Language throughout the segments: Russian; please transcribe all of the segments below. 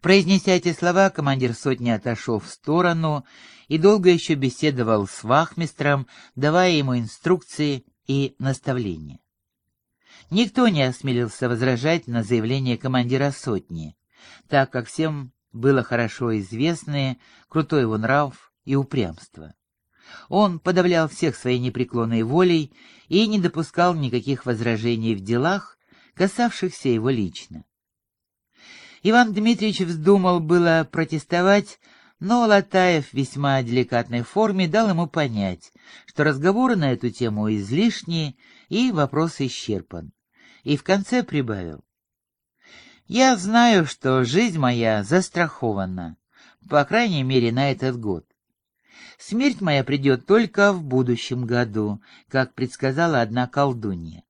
Произнеся эти слова, командир сотни отошел в сторону и долго еще беседовал с вахмистром, давая ему инструкции и наставления. Никто не осмелился возражать на заявление командира сотни, так как всем было хорошо известны крутой его нрав и упрямство. Он подавлял всех своей непреклонной волей и не допускал никаких возражений в делах, касавшихся его лично. Иван Дмитриевич вздумал было протестовать, но Латаев в весьма деликатной форме дал ему понять, что разговоры на эту тему излишни и вопрос исчерпан. И в конце прибавил. «Я знаю, что жизнь моя застрахована, по крайней мере, на этот год. Смерть моя придет только в будущем году, как предсказала одна колдунья.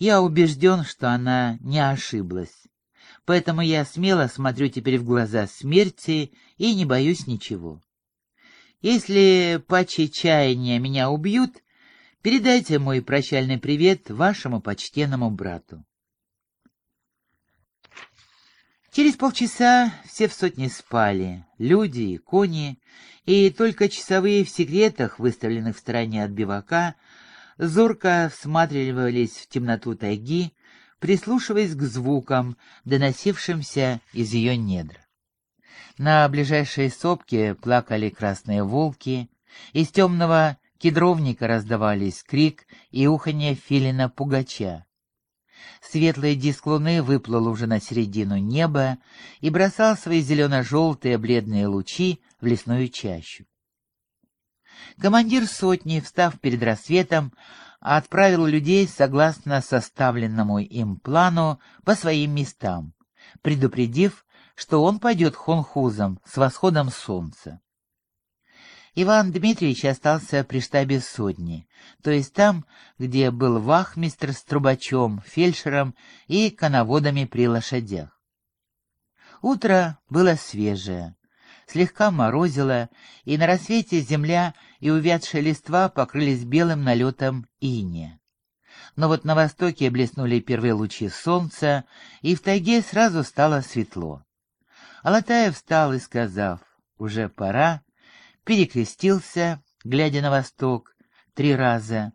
Я убежден, что она не ошиблась. Поэтому я смело смотрю теперь в глаза смерти и не боюсь ничего. Если паче чаяния меня убьют, передайте мой прощальный привет вашему почтенному брату. Через полчаса все в сотне спали, люди и кони, и только часовые в секретах, выставленных в стороне от бивака, зорко всматривались в темноту тайги, прислушиваясь к звукам, доносившимся из ее недр. На ближайшей сопке плакали красные волки, из темного кедровника раздавались крик и уханье филина-пугача. Светлый диск луны выплыл уже на середину неба и бросал свои зелено-желтые бледные лучи в лесную чащу. Командир сотни, встав перед рассветом, отправил людей согласно составленному им плану по своим местам, предупредив, что он пойдет хонхузом с восходом солнца. Иван Дмитриевич остался при штабе сотни, то есть там, где был вахмистр с трубачом, фельдшером и коноводами при лошадях. Утро было свежее, слегка морозило, и на рассвете земля и увядшая листва покрылись белым налетом иния. Но вот на востоке блеснули первые лучи солнца, и в тайге сразу стало светло. Алатаев встал и, сказав «уже пора», перекрестился, глядя на восток, три раза,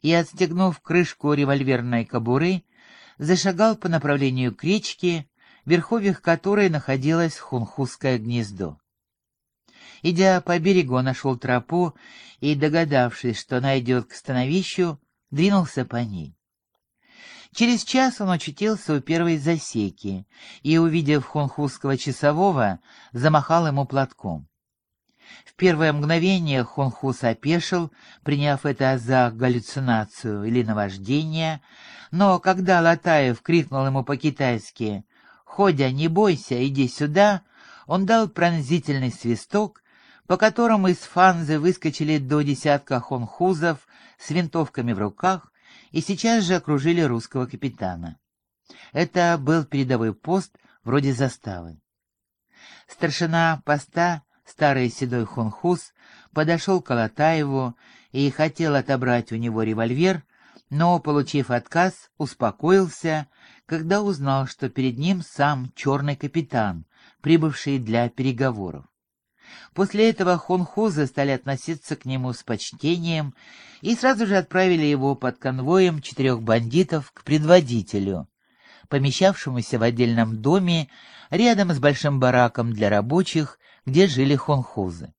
и, отстегнув крышку револьверной кобуры, зашагал по направлению к речке, в верховьях которой находилось хунхузское гнездо. Идя по берегу, нашел тропу и, догадавшись, что она идет к становищу, двинулся по ней. Через час он очутился у первой засеки и, увидев хунхузского часового, замахал ему платком. В первое мгновение Хунхус опешил, приняв это за галлюцинацию или наваждение, но когда Латаев крикнул ему по-китайски «Ходя, не бойся, иди сюда», он дал пронзительный свисток, по которым из фанзы выскочили до десятка хонхузов с винтовками в руках и сейчас же окружили русского капитана. Это был передовой пост вроде заставы. Старшина поста, старый седой хунхуз, подошел к Алатаеву и хотел отобрать у него револьвер, но, получив отказ, успокоился, когда узнал, что перед ним сам черный капитан, прибывший для переговоров. После этого хунхузы стали относиться к нему с почтением и сразу же отправили его под конвоем четырех бандитов к предводителю, помещавшемуся в отдельном доме рядом с большим бараком для рабочих, где жили хунхузы.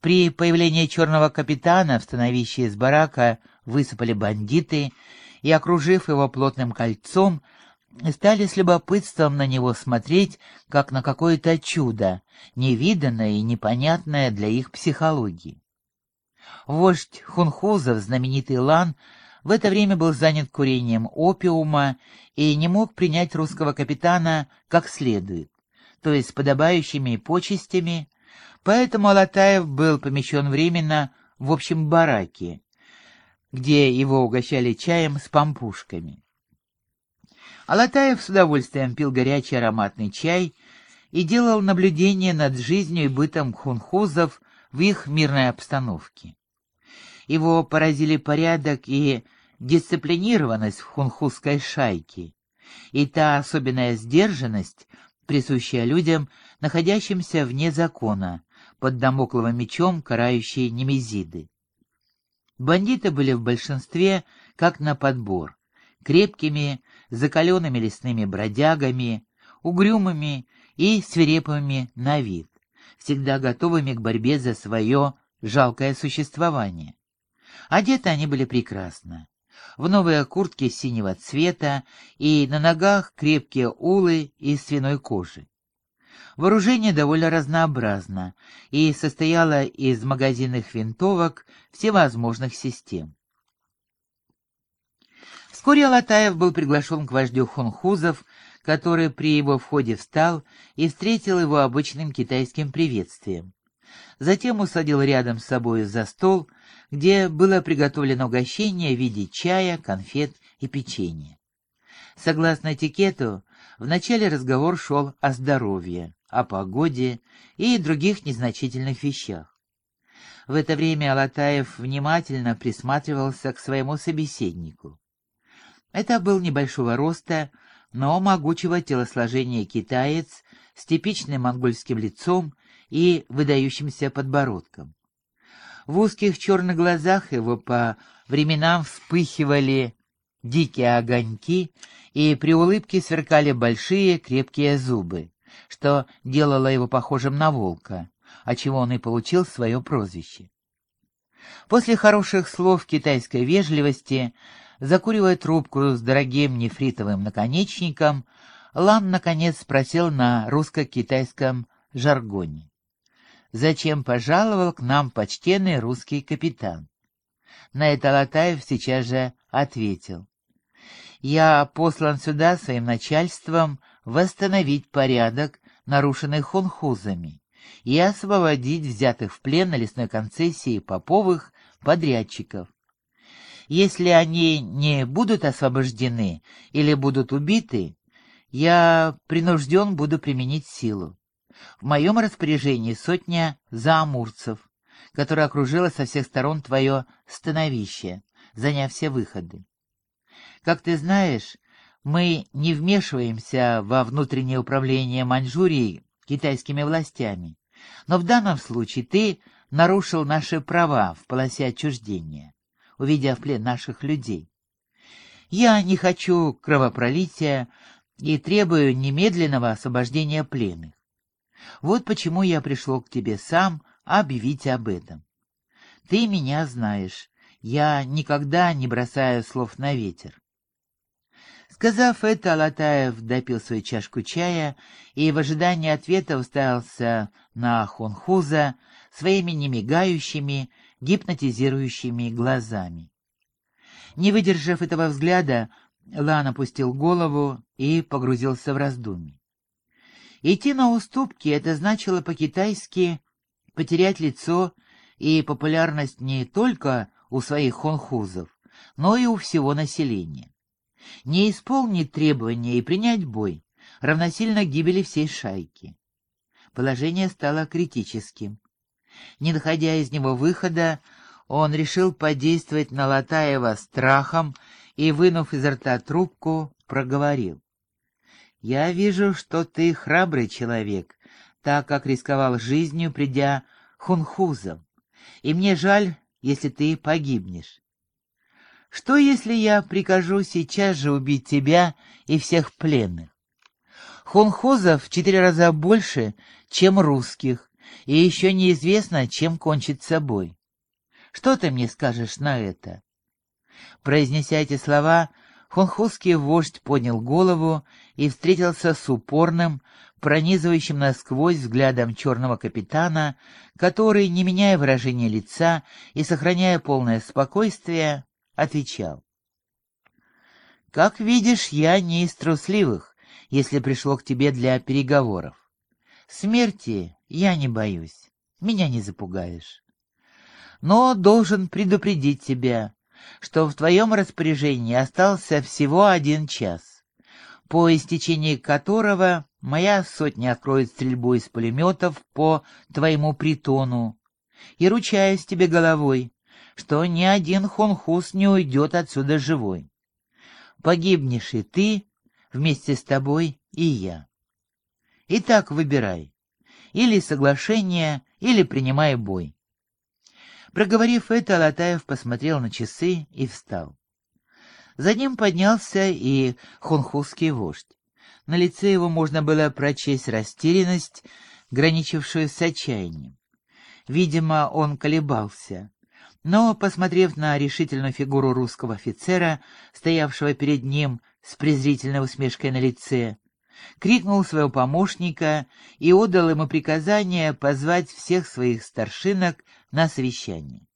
При появлении черного капитана в становище из барака высыпали бандиты и, окружив его плотным кольцом, стали с любопытством на него смотреть, как на какое-то чудо, невиданное и непонятное для их психологии. Вождь хунхузов, знаменитый Лан, в это время был занят курением опиума и не мог принять русского капитана как следует, то есть с подобающими почестями, поэтому Алатаев был помещен временно в общем бараке, где его угощали чаем с пампушками. Алатаев с удовольствием пил горячий ароматный чай и делал наблюдение над жизнью и бытом хунхузов в их мирной обстановке. Его поразили порядок и дисциплинированность в хунхузской шайке, и та особенная сдержанность, присущая людям, находящимся вне закона, под домокловым мечом карающие немезиды. Бандиты были в большинстве как на подбор, крепкими, закаленными лесными бродягами, угрюмыми и свирепыми на вид, всегда готовыми к борьбе за свое жалкое существование. Одеты они были прекрасно. В новые куртки синего цвета и на ногах крепкие улы из свиной кожи. Вооружение довольно разнообразно и состояло из магазинных винтовок всевозможных систем. Вскоре Алатаев был приглашен к вождю хунхузов, который при его входе встал и встретил его обычным китайским приветствием. Затем усадил рядом с собой за стол, где было приготовлено угощение в виде чая, конфет и печенья. Согласно этикету, вначале разговор шел о здоровье, о погоде и других незначительных вещах. В это время Алатаев внимательно присматривался к своему собеседнику. Это был небольшого роста, но могучего телосложения китаец с типичным монгольским лицом и выдающимся подбородком. В узких черных глазах его по временам вспыхивали дикие огоньки, и при улыбке сверкали большие крепкие зубы, что делало его похожим на волка, отчего он и получил свое прозвище. После хороших слов китайской вежливости, закуривая трубку с дорогим нефритовым наконечником, Лан наконец спросил на русско-китайском жаргоне. «Зачем пожаловал к нам почтенный русский капитан?» На это Латаев сейчас же ответил. «Я послан сюда своим начальством восстановить порядок, нарушенный хунхузами, и освободить взятых в плен на лесной концессии поповых подрядчиков. Если они не будут освобождены или будут убиты, я принужден буду применить силу. В моем распоряжении сотня заамурцев, которая окружила со всех сторон твое становище, заняв все выходы. Как ты знаешь, мы не вмешиваемся во внутреннее управление Маньчжурией китайскими властями, но в данном случае ты нарушил наши права в полосе отчуждения, увидя в плен наших людей. Я не хочу кровопролития и требую немедленного освобождения пленных. Вот почему я пришел к тебе сам объявить об этом. Ты меня знаешь, я никогда не бросаю слов на ветер. Сказав это, Алатаев допил свою чашку чая и в ожидании ответа уставился на Хунхуза своими немигающими, гипнотизирующими глазами. Не выдержав этого взгляда, Лан опустил голову и погрузился в раздумье. Идти на уступки — это значило по-китайски потерять лицо и популярность не только у своих хунхузов, но и у всего населения. Не исполнить требования и принять бой равносильно гибели всей шайки. Положение стало критическим. Не находя из него выхода, он решил подействовать на Латаева страхом и, вынув изо рта трубку, проговорил. «Я вижу, что ты храбрый человек, так как рисковал жизнью, придя хунхузом, и мне жаль, если ты погибнешь. Что, если я прикажу сейчас же убить тебя и всех пленных? Хунхузов в четыре раза больше, чем русских, и еще неизвестно, чем кончит собой. Что ты мне скажешь на это?» Произнеся эти слова, хунхузский вождь поднял голову и встретился с упорным, пронизывающим насквозь взглядом черного капитана, который, не меняя выражения лица и сохраняя полное спокойствие, отвечал. «Как видишь, я не из трусливых, если пришло к тебе для переговоров. Смерти я не боюсь, меня не запугаешь. Но должен предупредить тебя, что в твоем распоряжении остался всего один час, по истечении которого моя сотня откроет стрельбу из пулеметов по твоему притону, и ручаюсь тебе головой, что ни один хунхус не уйдет отсюда живой. Погибнешь и ты, вместе с тобой и я. Итак, выбирай. Или соглашение, или принимай бой. Проговорив это, Алатаев посмотрел на часы и встал. За ним поднялся и хунхузский вождь. На лице его можно было прочесть растерянность, граничившую с отчаянием. Видимо, он колебался. Но, посмотрев на решительную фигуру русского офицера, стоявшего перед ним с презрительной усмешкой на лице, крикнул своего помощника и отдал ему приказание позвать всех своих старшинок на совещание.